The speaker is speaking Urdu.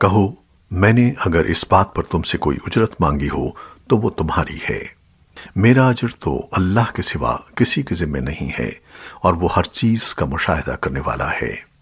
کہو، میں نے اگر اس بات پر تم سے کوئی اجرت مانگی ہو تو وہ تمہاری ہے۔ میرا اجر تو اللہ کے سوا کسی کے ذمہ نہیں ہے اور وہ ہر چیز کا مشاہدہ کرنے والا ہے۔